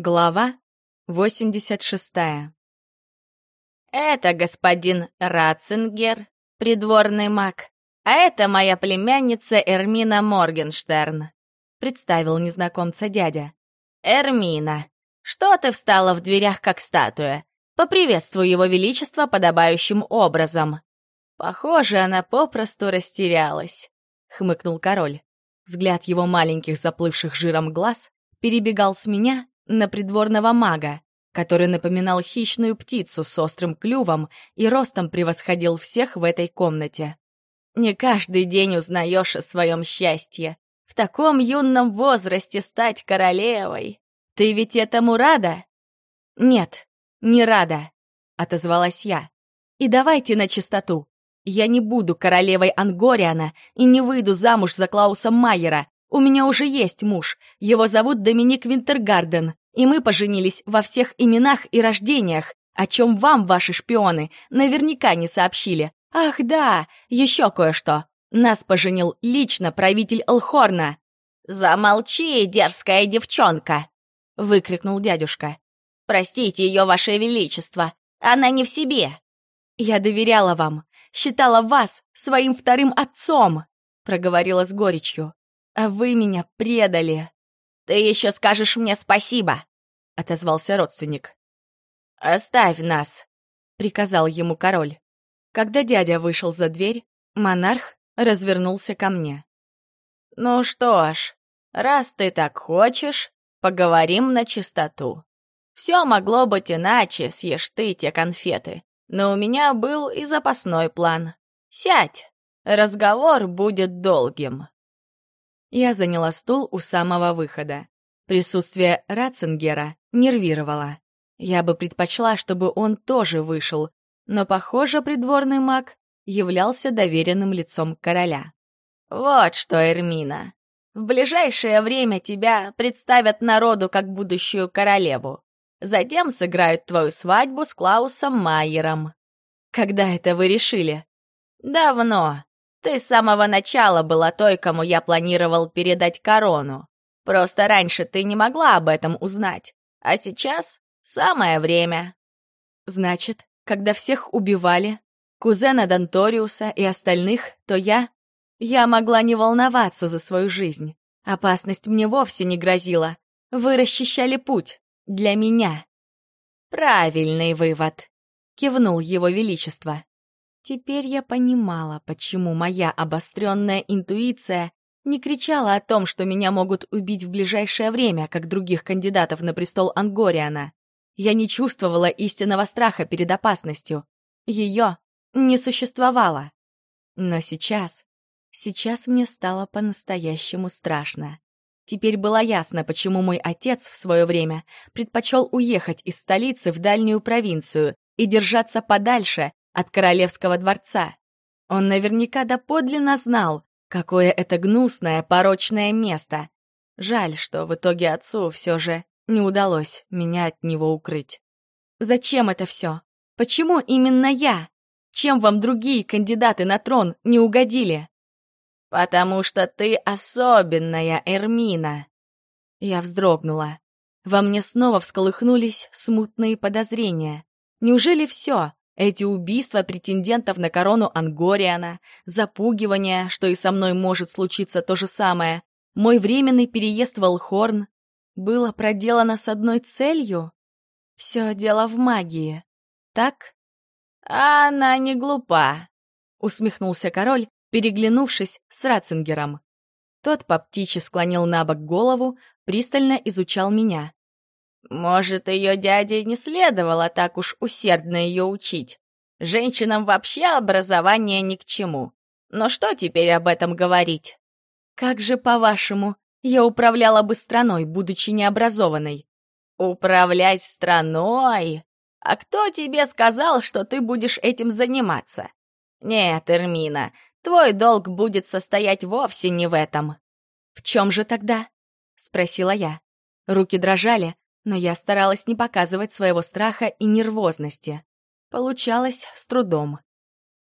Глава 86 «Это господин Ратцингер, придворный маг, а это моя племянница Эрмина Моргенштерн», — представил незнакомца дядя. «Эрмина, что ты встала в дверях, как статуя? Поприветствуй его величество подобающим образом». «Похоже, она попросту растерялась», — хмыкнул король. Взгляд его маленьких заплывших жиром глаз перебегал с меня на придворного мага, который напоминал хищную птицу с острым клювом и ростом превосходил всех в этой комнате. Не каждый день узнаешь о своем счастье. В таком юном возрасте стать королевой. Ты ведь этому рада? Нет, не рада, отозвалась я. И давайте на чистоту. Я не буду королевой Ангориана и не выйду замуж за Клауса Майера. У меня уже есть муж. Его зовут Доминик Винтергарден и мы поженились во всех именах и рождениях, о чем вам, ваши шпионы, наверняка не сообщили. Ах да, еще кое-что. Нас поженил лично правитель Элхорна. «Замолчи, дерзкая девчонка!» — выкрикнул дядюшка. «Простите ее, ваше величество, она не в себе!» «Я доверяла вам, считала вас своим вторым отцом!» — проговорила с горечью. «А вы меня предали!» «Ты еще скажешь мне спасибо!» отозвался родственник. «Оставь нас!» — приказал ему король. Когда дядя вышел за дверь, монарх развернулся ко мне. «Ну что ж, раз ты так хочешь, поговорим на чистоту. Все могло быть иначе, съешь ты те конфеты, но у меня был и запасной план. Сядь, разговор будет долгим». Я заняла стул у самого выхода. Присутствие Ратцингера нервировало. Я бы предпочла, чтобы он тоже вышел, но, похоже, придворный маг являлся доверенным лицом короля. «Вот что, Эрмина, в ближайшее время тебя представят народу как будущую королеву. Затем сыграют твою свадьбу с Клаусом Майером». «Когда это вы решили?» «Давно. Ты с самого начала была той, кому я планировал передать корону. Просто раньше ты не могла об этом узнать, а сейчас самое время. Значит, когда всех убивали, кузена Донториуса и остальных, то я... Я могла не волноваться за свою жизнь. Опасность мне вовсе не грозила. Вы расчищали путь. Для меня. Правильный вывод. Кивнул его величество. Теперь я понимала, почему моя обостренная интуиция не кричала о том, что меня могут убить в ближайшее время, как других кандидатов на престол Ангориана. Я не чувствовала истинного страха перед опасностью. Ее не существовало. Но сейчас, сейчас мне стало по-настоящему страшно. Теперь было ясно, почему мой отец в свое время предпочел уехать из столицы в дальнюю провинцию и держаться подальше от королевского дворца. Он наверняка доподлинно знал, Какое это гнусное, порочное место. Жаль, что в итоге отцу все же не удалось меня от него укрыть. Зачем это все? Почему именно я? Чем вам другие кандидаты на трон не угодили? Потому что ты особенная, Эрмина. Я вздрогнула. Во мне снова всколыхнулись смутные подозрения. Неужели все? Эти убийства претендентов на корону Ангориана, запугивание, что и со мной может случиться то же самое, мой временный переезд в Алхорн, было проделано с одной целью? Все дело в магии, так? «Она не глупа», — усмехнулся король, переглянувшись с Ратцингером. Тот по птичьи склонил на бок голову, пристально изучал меня. Может, ее дяде не следовало так уж усердно ее учить. Женщинам вообще образование ни к чему. Но что теперь об этом говорить? Как же, по-вашему, я управляла бы страной, будучи необразованной? Управлять страной? А кто тебе сказал, что ты будешь этим заниматься? Нет, Эрмина, твой долг будет состоять вовсе не в этом. В чем же тогда? Спросила я. Руки дрожали, но я старалась не показывать своего страха и нервозности. Получалось с трудом.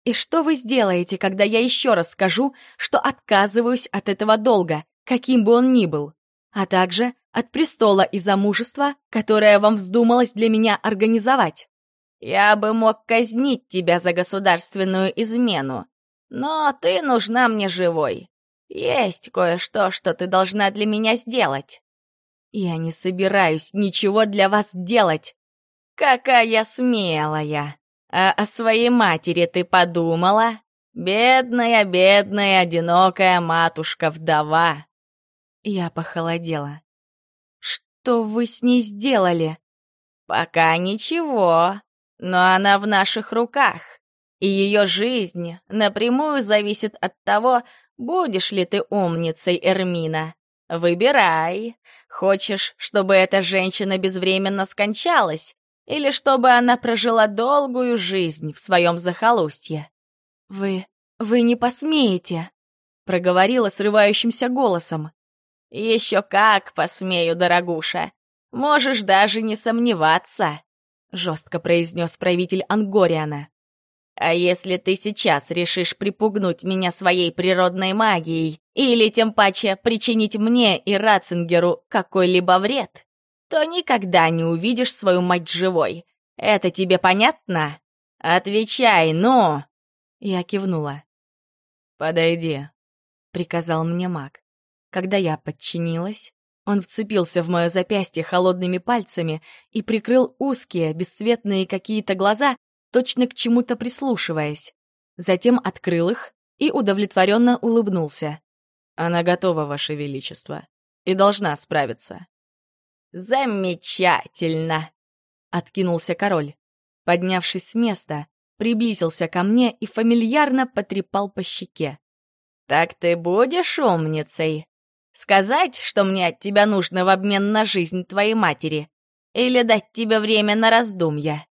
«И что вы сделаете, когда я еще раз скажу, что отказываюсь от этого долга, каким бы он ни был? А также, от престола и замужества, которое вам вздумалось для меня организовать. Я бы мог казнить тебя за государственную измену, но ты нужна мне живой. Есть кое-что, что ты должна для меня сделать. Я не собираюсь ничего для вас делать. Какая смелая. А о своей матери ты подумала? Бедная, бедная, одинокая матушка-вдова. Я похолодела. Что вы с ней сделали? Пока ничего, но она в наших руках, и ее жизнь напрямую зависит от того, будешь ли ты умницей, Эрмина. Выбирай. Хочешь, чтобы эта женщина безвременно скончалась, или чтобы она прожила долгую жизнь в своем захолустье? «Вы... вы не посмеете!» — проговорила срывающимся голосом. «Еще как посмею, дорогуша! Можешь даже не сомневаться!» — жестко произнес правитель Ангориана. «А если ты сейчас решишь припугнуть меня своей природной магией или тем паче причинить мне и Ратцингеру какой-либо вред, то никогда не увидишь свою мать живой. Это тебе понятно? Отвечай, ну!» Я кивнула. «Подойди», — приказал мне маг. Когда я подчинилась, он вцепился в мое запястье холодными пальцами и прикрыл узкие, бесцветные какие-то глаза, точно к чему-то прислушиваясь. Затем открыл их и удовлетворенно улыбнулся. «Она готова, Ваше Величество, и должна справиться». «Замечательно!» — откинулся король. Поднявшись с места, приблизился ко мне и фамильярно потрепал по щеке. «Так ты будешь умницей? Сказать, что мне от тебя нужно в обмен на жизнь твоей матери? Или дать тебе время на раздумья?»